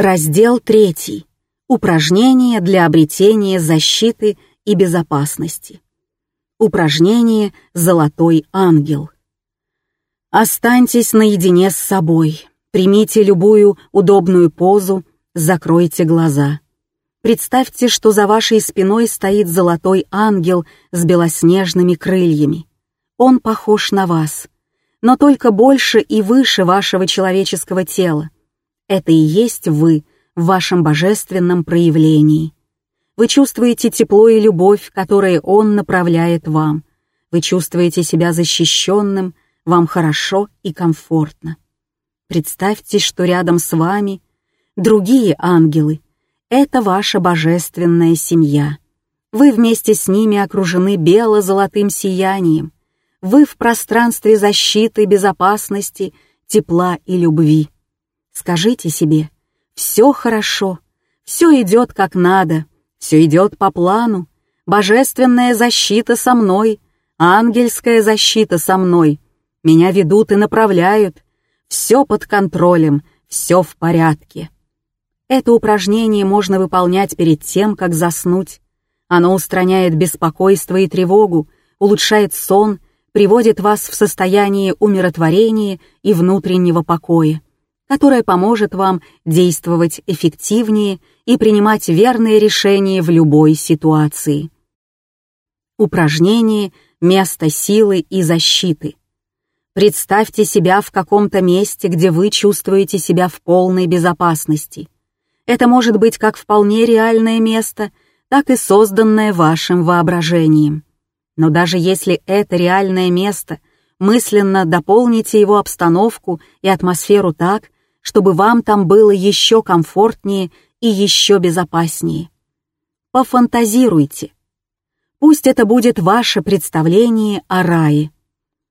Раздел 3. Упражнения для обретения защиты и безопасности. Упражнение «Золотой ангел». Останьтесь наедине с собой, примите любую удобную позу, закройте глаза. Представьте, что за вашей спиной стоит золотой ангел с белоснежными крыльями. Он похож на вас, но только больше и выше вашего человеческого тела. Это и есть вы в вашем божественном проявлении. Вы чувствуете тепло и любовь, которые Он направляет вам. Вы чувствуете себя защищенным, вам хорошо и комфортно. Представьте, что рядом с вами другие ангелы. Это ваша божественная семья. Вы вместе с ними окружены бело-золотым сиянием. Вы в пространстве защиты, безопасности, тепла и любви. Скажите себе, все хорошо, все идет как надо, все идет по плану, божественная защита со мной, ангельская защита со мной, меня ведут и направляют, все под контролем, все в порядке. Это упражнение можно выполнять перед тем, как заснуть. Оно устраняет беспокойство и тревогу, улучшает сон, приводит вас в состояние умиротворения и внутреннего покоя которое поможет вам действовать эффективнее и принимать верные решения в любой ситуации. Упражнение «Место силы и защиты». Представьте себя в каком-то месте, где вы чувствуете себя в полной безопасности. Это может быть как вполне реальное место, так и созданное вашим воображением. Но даже если это реальное место, мысленно дополните его обстановку и атмосферу так, чтобы вам там было еще комфортнее и еще безопаснее. Пофантазируйте. Пусть это будет ваше представление о рае.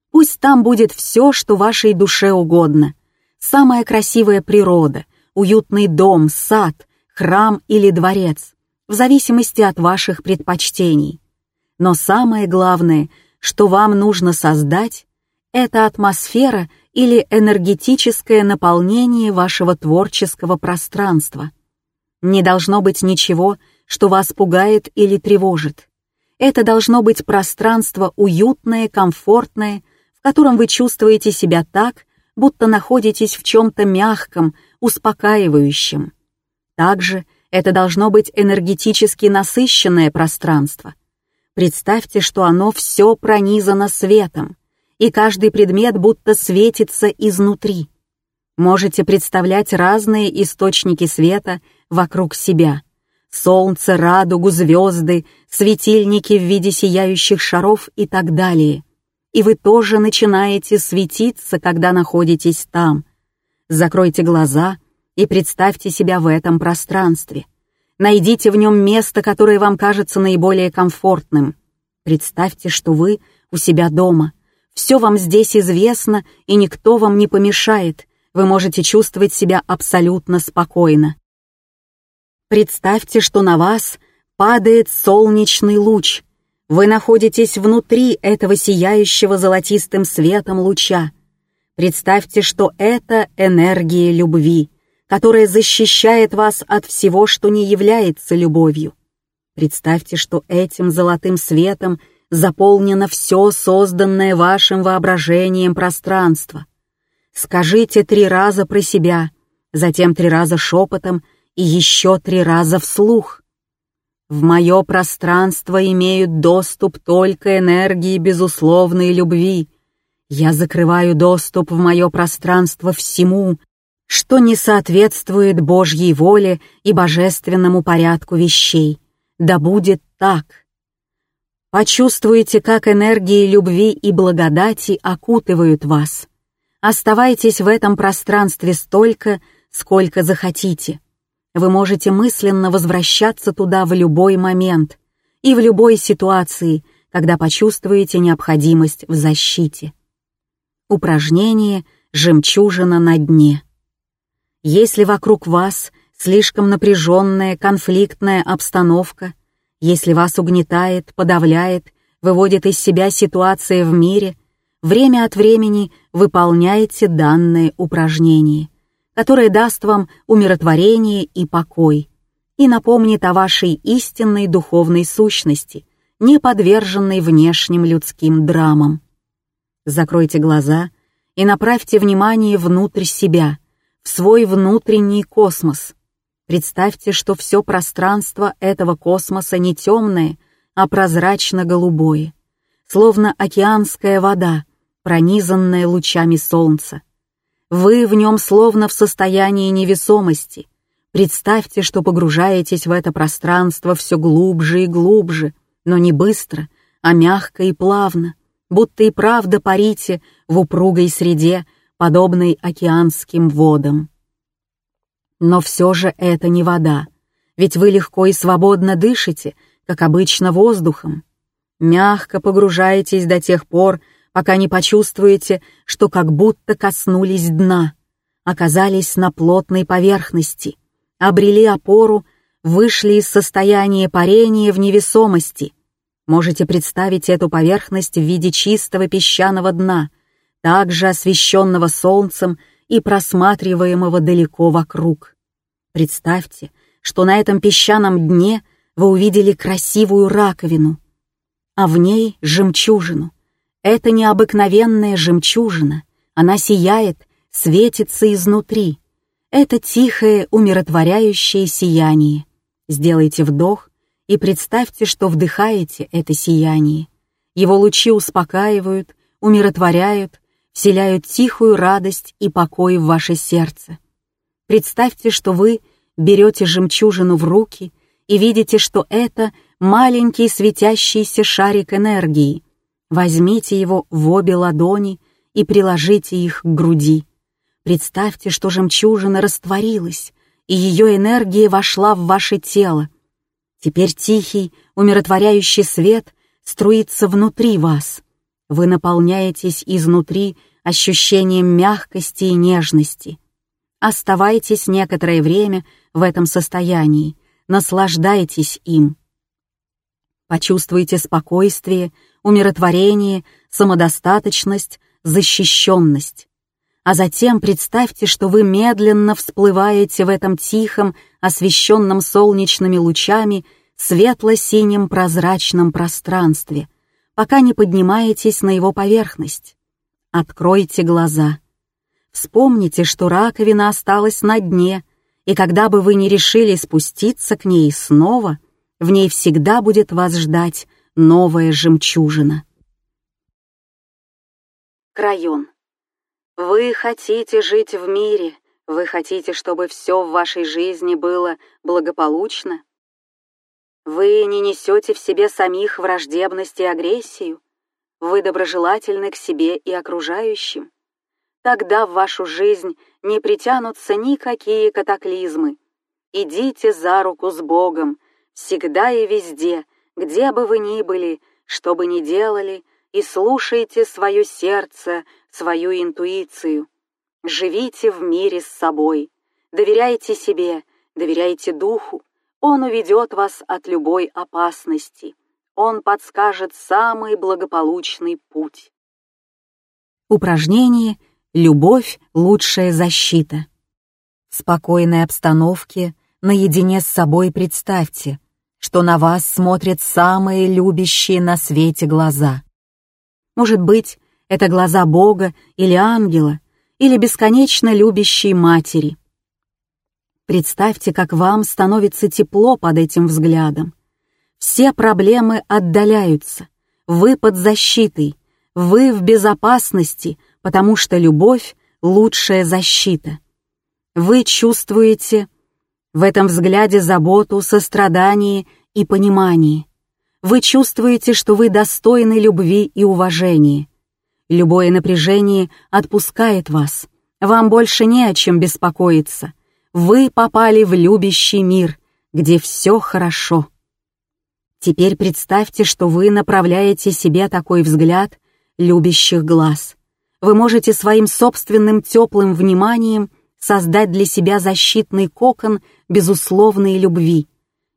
Пусть там будет все, что вашей душе угодно. Самая красивая природа, уютный дом, сад, храм или дворец, в зависимости от ваших предпочтений. Но самое главное, что вам нужно создать, это атмосфера или энергетическое наполнение вашего творческого пространства. Не должно быть ничего, что вас пугает или тревожит. Это должно быть пространство уютное, комфортное, в котором вы чувствуете себя так, будто находитесь в чем-то мягком, успокаивающем. Также это должно быть энергетически насыщенное пространство. Представьте, что оно все пронизано светом, и каждый предмет будто светится изнутри. Можете представлять разные источники света вокруг себя. Солнце, радугу, звезды, светильники в виде сияющих шаров и так далее. И вы тоже начинаете светиться, когда находитесь там. Закройте глаза и представьте себя в этом пространстве. Найдите в нем место, которое вам кажется наиболее комфортным. Представьте, что вы у себя дома — все вам здесь известно, и никто вам не помешает. Вы можете чувствовать себя абсолютно спокойно. Представьте, что на вас падает солнечный луч. Вы находитесь внутри этого сияющего золотистым светом луча. Представьте, что это энергия любви, которая защищает вас от всего, что не является любовью. Представьте, что этим золотым светом — заполнено все созданное вашим воображением пространство. Скажите три раза про себя, затем три раза шепотом и еще три раза вслух. В мое пространство имеют доступ только энергии безусловной любви. Я закрываю доступ в мое пространство всему, что не соответствует Божьей воле и божественному порядку вещей. Да будет так. Почувствуйте, как энергии любви и благодати окутывают вас. Оставайтесь в этом пространстве столько, сколько захотите. Вы можете мысленно возвращаться туда в любой момент и в любой ситуации, когда почувствуете необходимость в защите. Упражнение «Жемчужина на дне». Если вокруг вас слишком напряженная конфликтная обстановка, если вас угнетает, подавляет, выводит из себя ситуация в мире, время от времени выполняйте данное упражнение, которое даст вам умиротворение и покой и напомнит о вашей истинной духовной сущности, не подверженной внешним людским драмам. Закройте глаза и направьте внимание внутрь себя, в свой внутренний космос. Представьте, что все пространство этого космоса не темное, а прозрачно-голубое, словно океанская вода, пронизанная лучами солнца. Вы в нем словно в состоянии невесомости. Представьте, что погружаетесь в это пространство все глубже и глубже, но не быстро, а мягко и плавно, будто и правда парите в упругой среде, подобной океанским водам. Но все же это не вода, ведь вы легко и свободно дышите, как обычно воздухом. Мягко погружаетесь до тех пор, пока не почувствуете, что как будто коснулись дна, оказались на плотной поверхности, обрели опору, вышли из состояния парения в невесомости. Можете представить эту поверхность в виде чистого песчаного дна, также освещенного солнцем и просматриваемого далеко вокруг. Представьте, что на этом песчаном дне вы увидели красивую раковину, а в ней жемчужину, это необыкновенная жемчужина. Она сияет, светится изнутри. Это тихое, умиротворяющее сияние. Сделайте вдох и представьте, что вдыхаете это сияние. Его лучи успокаивают, умиротворяют, вселяют тихую радость и покой в ваше сердце. Представьте, что вы берете жемчужину в руки и видите, что это маленький светящийся шарик энергии, Возьмите его в обе ладони и приложите их к груди. Представьте, что жемчужина растворилась, и ее энергия вошла в ваше тело. Теперь тихий, умиротворяющий свет струится внутри вас. Вы наполняетесь изнутри ощущением мягкости и нежности. Оставайтесь некоторое время в этом состоянии, наслаждайтесь им. Почувствуйте спокойствие, умиротворение, самодостаточность, защищенность. А затем представьте, что вы медленно всплываете в этом тихом, освещенном солнечными лучами, светло-синем прозрачном пространстве, пока не поднимаетесь на его поверхность. Откройте глаза. Вспомните, что раковина осталась на дне, и когда бы вы не решили спуститься к ней снова, в ней всегда будет вас ждать новая жемчужина. Крайон. Вы хотите жить в мире, вы хотите, чтобы все в вашей жизни было благополучно? Вы не несете в себе самих враждебность и агрессию? Вы доброжелательны к себе и окружающим? Тогда в вашу жизнь не притянутся никакие катаклизмы. Идите за руку с Богом, всегда и везде — где бы вы ни были, что бы ни делали, и слушайте свое сердце, свою интуицию. Живите в мире с собой, доверяйте себе, доверяйте духу, он уведет вас от любой опасности, он подскажет самый благополучный путь. Упражнение «Любовь — лучшая защита». В спокойной обстановке, наедине с собой представьте — что на вас смотрят самые любящие на свете глаза. Может быть, это глаза Бога или ангела, или бесконечно любящей матери. Представьте, как вам становится тепло под этим взглядом. Все проблемы отдаляются. Вы под защитой. Вы в безопасности, потому что любовь — лучшая защита. Вы чувствуете в этом взгляде заботу, сострадание и понимание. Вы чувствуете, что вы достойны любви и уважения. Любое напряжение отпускает вас. Вам больше не о чем беспокоиться. Вы попали в любящий мир, где все хорошо. Теперь представьте, что вы направляете себе такой взгляд любящих глаз. Вы можете своим собственным теплым вниманием создать для себя защитный кокон безусловной любви.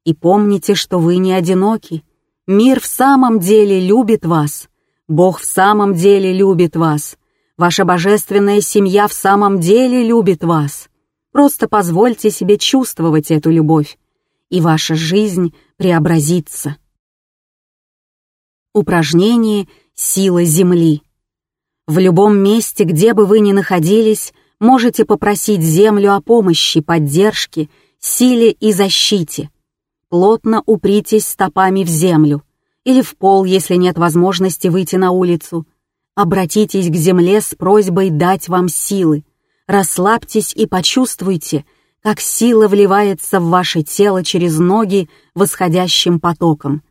И помните, что вы не одиноки. Мир в самом деле любит вас. Бог в самом деле любит вас. Ваша божественная семья в самом деле любит вас. Просто позвольте себе чувствовать эту любовь, и ваша жизнь преобразится. Упражнение «Сила Земли». В любом месте, где бы вы ни находились, можете попросить Землю о помощи, поддержке, силе и защите. Плотно упритесь стопами в землю или в пол, если нет возможности выйти на улицу. Обратитесь к Земле с просьбой дать вам силы. Расслабьтесь и почувствуйте, как сила вливается в ваше тело через ноги восходящим потоком.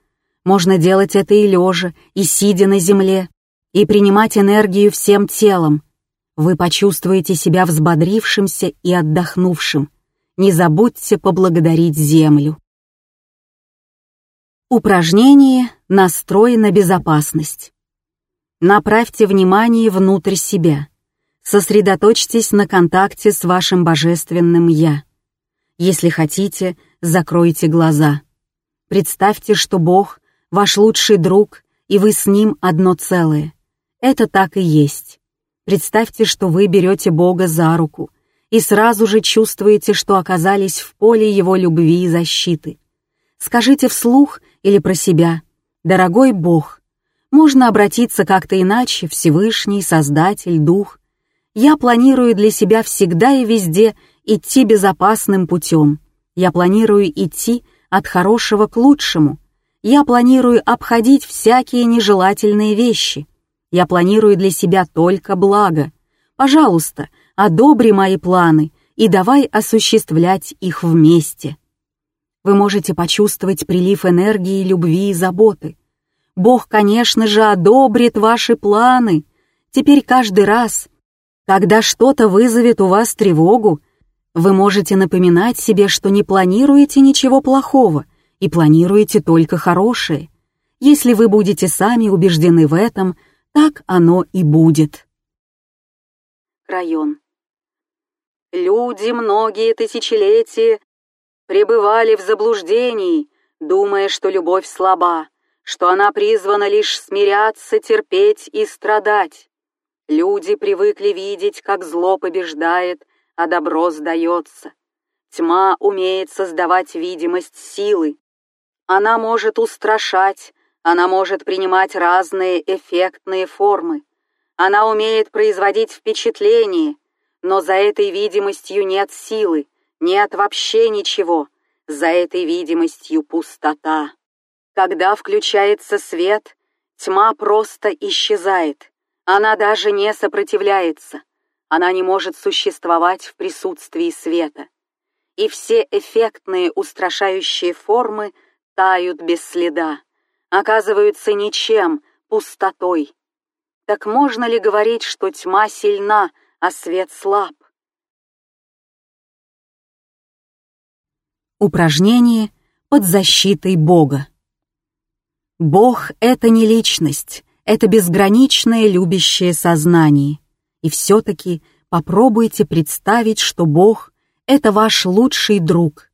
Можно делать это и лежа, и сидя на земле, и принимать энергию всем телом. Вы почувствуете себя взбодрившимся и отдохнувшим. Не забудьте поблагодарить Землю. Упражнение «Настрой на безопасность». Направьте внимание внутрь себя. Сосредоточьтесь на контакте с вашим божественным «Я». Если хотите, закройте глаза. Представьте, что Бог — ваш лучший друг, и вы с Ним одно целое. Это так и есть. Представьте, что вы берете Бога за руку и сразу же чувствуете, что оказались в поле Его любви и защиты. Скажите вслух или про себя «Дорогой Бог». Можно обратиться как-то иначе, Всевышний, Создатель, Дух. Я планирую для себя всегда и везде идти безопасным путем. Я планирую идти от хорошего к лучшему. Я планирую обходить всякие нежелательные вещи. Я планирую для себя только благо. Пожалуйста, одобри мои планы и давай осуществлять их вместе. Вы можете почувствовать прилив энергии, любви и заботы. Бог, конечно же, одобрит ваши планы. Теперь каждый раз, когда что-то вызовет у вас тревогу, вы можете напоминать себе, что не планируете ничего плохого и планируете только хорошее. Если вы будете сами убеждены в этом – так оно и будет. Район. Люди многие тысячелетия пребывали в заблуждении, думая, что любовь слаба, что она призвана лишь смиряться, терпеть и страдать. Люди привыкли видеть, как зло побеждает, а добро сдается. Тьма умеет создавать видимость силы. Она может устрашать, она может принимать разные эффектные формы. Она умеет производить впечатление, но за этой видимостью нет силы, нет вообще ничего. За этой видимостью пустота. Когда включается свет, тьма просто исчезает. Она даже не сопротивляется. Она не может существовать в присутствии света. И все эффектные устрашающие формы тают без следа оказываются ничем, пустотой. Так можно ли говорить, что тьма сильна, а свет слаб? Упражнение под защитой Бога. Бог — это не личность, это безграничное любящее сознание. И все-таки попробуйте представить, что Бог — это ваш лучший друг,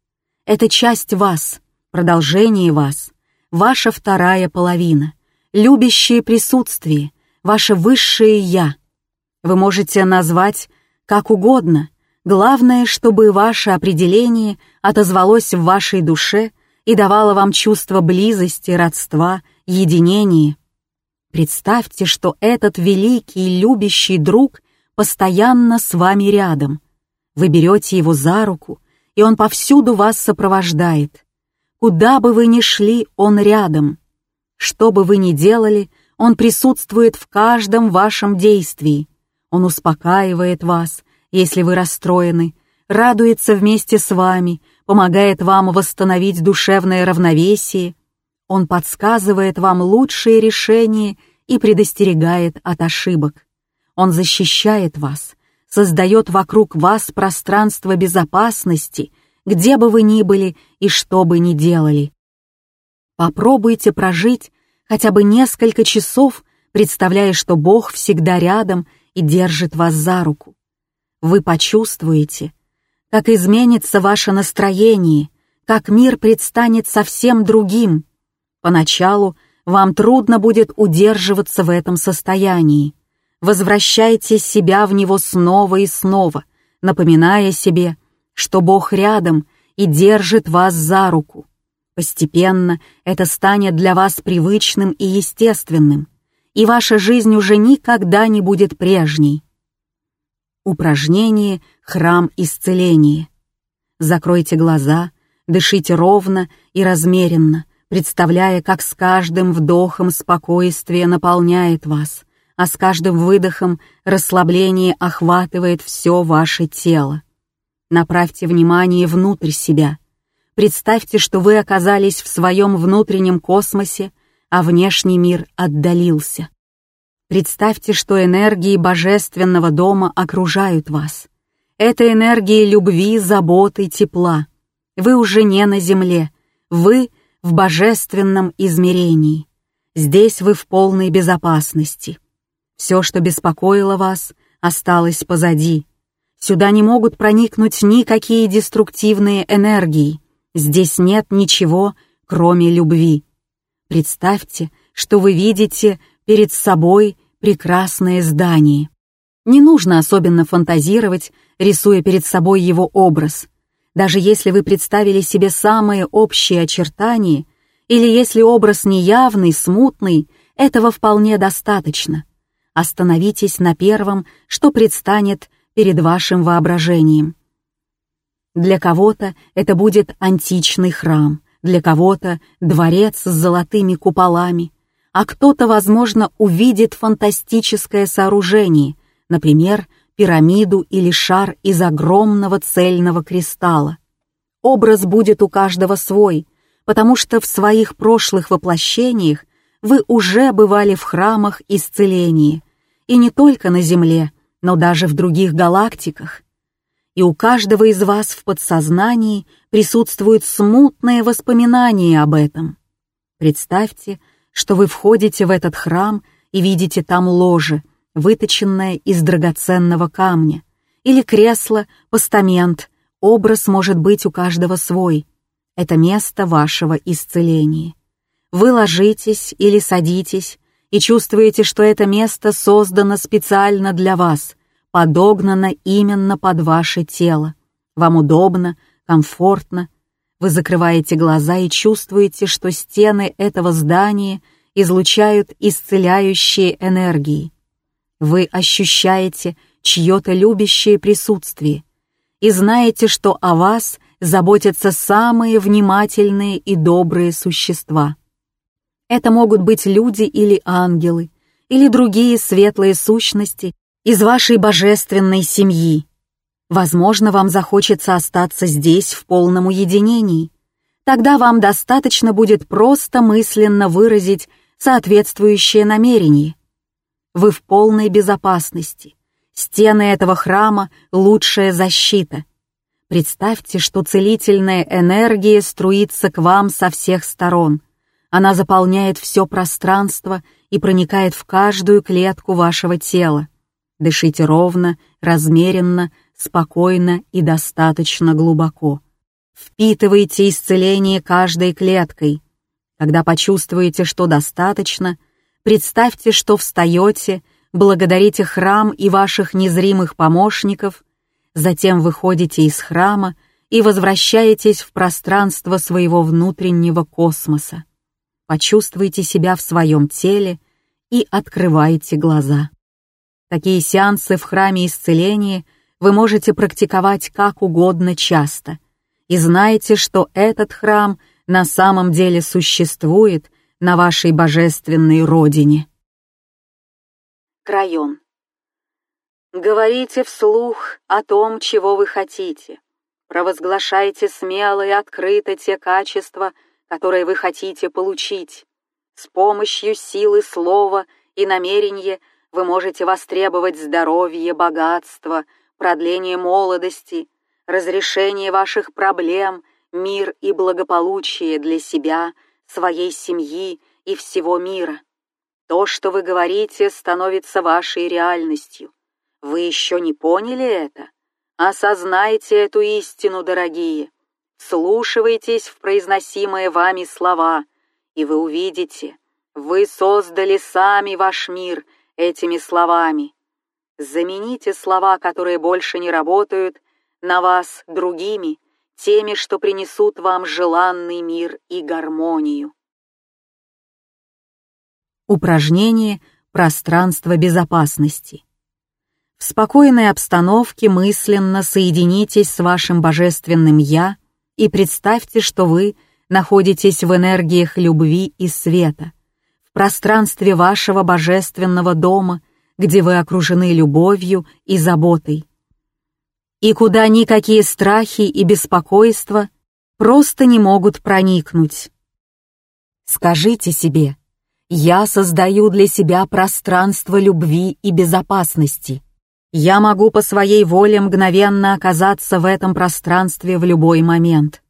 это часть вас, продолжение вас, ваша вторая половина, любящее присутствие, ваше высшее «я». Вы можете назвать как угодно, главное, чтобы ваше определение отозвалось в вашей душе и давало вам чувство близости, родства, единения. Представьте, что этот великий любящий друг постоянно с вами рядом. Вы берете его за руку, и он повсюду вас сопровождает. Куда бы вы ни шли, он рядом. Что бы вы ни делали, он присутствует в каждом вашем действии. Он успокаивает вас, если вы расстроены, радуется вместе с вами, помогает вам восстановить душевное равновесие. Он подсказывает вам лучшие решения и предостерегает от ошибок. Он защищает вас, создает вокруг вас пространство безопасности — где бы вы ни были и что бы ни делали. Попробуйте прожить хотя бы несколько часов, представляя, что Бог всегда рядом и держит вас за руку. Вы почувствуете, как изменится ваше настроение, как мир предстанет совсем другим. Поначалу вам трудно будет удерживаться в этом состоянии. Возвращайте себя в него снова и снова, напоминая себе — что Бог рядом и держит вас за руку. Постепенно это станет для вас привычным и естественным, и ваша жизнь уже никогда не будет прежней. Упражнение «Храм исцеления». Закройте глаза, дышите ровно и размеренно, представляя, как с каждым вдохом спокойствие наполняет вас, а с каждым выдохом расслабление охватывает все ваше тело. Направьте внимание внутрь себя. Представьте, что вы оказались в своем внутреннем космосе, а внешний мир отдалился. Представьте, что энергии божественного дома окружают вас. Это энергии любви, заботы, тепла. Вы уже не на земле, вы в божественном измерении. Здесь вы в полной безопасности. Все, что беспокоило вас, осталось позади. Сюда не могут проникнуть никакие деструктивные энергии. Здесь нет ничего, кроме любви. Представьте, что вы видите перед собой прекрасное здание. Не нужно особенно фантазировать, рисуя перед собой его образ. Даже если вы представили себе самые общие очертания, или если образ неявный, смутный, этого вполне достаточно. Остановитесь на первом, что предстанет перед вашим воображением. Для кого-то это будет античный храм, для кого-то дворец с золотыми куполами, а кто-то, возможно, увидит фантастическое сооружение, например, пирамиду или шар из огромного цельного кристалла. Образ будет у каждого свой, потому что в своих прошлых воплощениях вы уже бывали в храмах исцеления, и не только на Земле, но даже в других галактиках. И у каждого из вас в подсознании присутствуют смутные воспоминания об этом. Представьте, что вы входите в этот храм и видите там ложе, выточенное из драгоценного камня, или кресло, постамент, образ может быть у каждого свой. Это место вашего исцеления. Вы ложитесь или садитесь, и чувствуете, что это место создано специально для вас, подогнано именно под ваше тело. Вам удобно, комфортно. Вы закрываете глаза и чувствуете, что стены этого здания излучают исцеляющие энергии. Вы ощущаете чье-то любящее присутствие и знаете, что о вас заботятся самые внимательные и добрые существа. Это могут быть люди или ангелы, или другие светлые сущности из вашей божественной семьи. Возможно, вам захочется остаться здесь в полном уединении. Тогда вам достаточно будет просто мысленно выразить соответствующее намерение. Вы в полной безопасности. Стены этого храма — лучшая защита. Представьте, что целительная энергия струится к вам со всех сторон — она заполняет все пространство и проникает в каждую клетку вашего тела. Дышите ровно, размеренно, спокойно и достаточно глубоко. Впитывайте исцеление каждой клеткой. Когда почувствуете, что достаточно, представьте, что встаете, благодарите храм и ваших незримых помощников, затем выходите из храма и возвращаетесь в пространство своего внутреннего космоса почувствуйте себя в своем теле и открывайте глаза. Такие сеансы в храме исцеления вы можете практиковать как угодно часто, и знайте, что этот храм на самом деле существует на вашей божественной родине. Крайон. Говорите вслух о том, чего вы хотите. Провозглашайте смело и открыто те качества, которые вы хотите получить. С помощью силы слова и намерения вы можете востребовать здоровье, богатство, продление молодости, разрешение ваших проблем, мир и благополучие для себя, своей семьи и всего мира. То, что вы говорите, становится вашей реальностью. Вы еще не поняли это? Осознайте эту истину, дорогие. Слушивайтесь в произносимые вами слова, и вы увидите, вы создали сами ваш мир этими словами. Замените слова, которые больше не работают, на вас другими, теми, что принесут вам желанный мир и гармонию. Упражнение «Пространство безопасности». В спокойной обстановке мысленно соединитесь с вашим божественным «Я» и представьте, что вы находитесь в энергиях любви и света, в пространстве вашего божественного дома, где вы окружены любовью и заботой, и куда никакие страхи и беспокойства просто не могут проникнуть. Скажите себе, я создаю для себя пространство любви и безопасности. Я могу по своей воле мгновенно оказаться в этом пространстве в любой момент.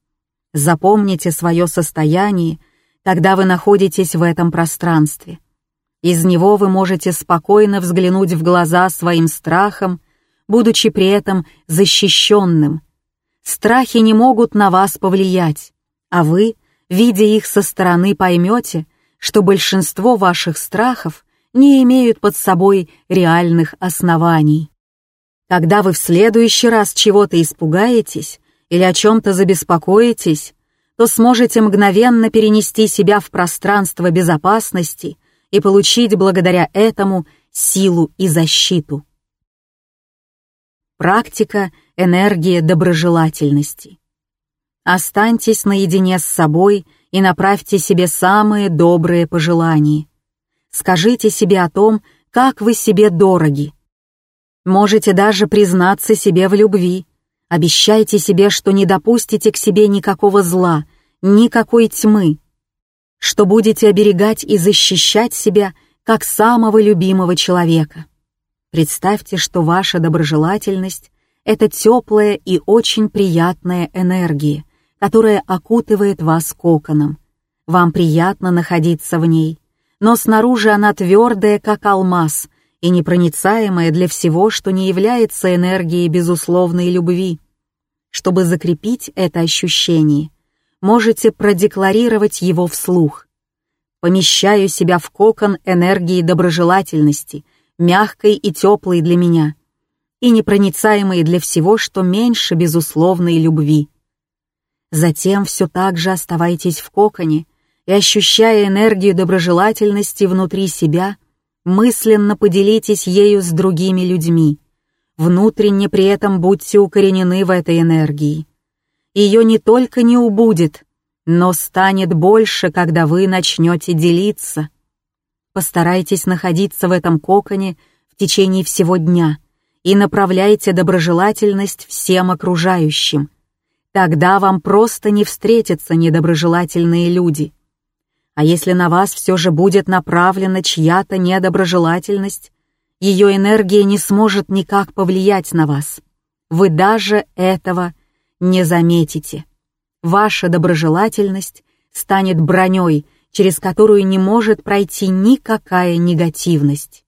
Запомните свое состояние, когда вы находитесь в этом пространстве. Из него вы можете спокойно взглянуть в глаза своим страхам будучи при этом защищенным. Страхи не могут на вас повлиять, а вы, видя их со стороны, поймете, что большинство ваших страхов не имеют под собой реальных оснований. Когда вы в следующий раз чего-то испугаетесь или о чем-то забеспокоитесь, то сможете мгновенно перенести себя в пространство безопасности и получить благодаря этому силу и защиту. Практика энергия доброжелательности. Останьтесь наедине с собой и направьте себе самые добрые пожелания. Скажите себе о том, как вы себе дороги. Можете даже признаться себе в любви. Обещайте себе, что не допустите к себе никакого зла, никакой тьмы, что будете оберегать и защищать себя как самого любимого человека. Представьте, что ваша доброжелательность — это теплая и очень приятная энергия, которая окутывает вас коконом. Вам приятно находиться в ней, но снаружи она твердая, как алмаз, и непроницаемая для всего, что не является энергией безусловной любви. Чтобы закрепить это ощущение, можете продекларировать его вслух. Помещаю себя в кокон энергии доброжелательности — мягкой и теплой для меня, и непроницаемой для всего, что меньше безусловной любви. Затем все так же оставайтесь в коконе и, ощущая энергию доброжелательности внутри себя, мысленно поделитесь ею с другими людьми. Внутренне при этом будьте укоренены в этой энергии. Ее не только не убудет, но станет больше, когда вы начнете делиться — Постарайтесь находиться в этом коконе в течение всего дня и направляйте доброжелательность всем окружающим. Тогда вам просто не встретятся недоброжелательные люди. А если на вас все же будет направлена чья-то недоброжелательность, ее энергия не сможет никак повлиять на вас. Вы даже этого не заметите. Ваша доброжелательность станет броней, через которую не может пройти никакая негативность.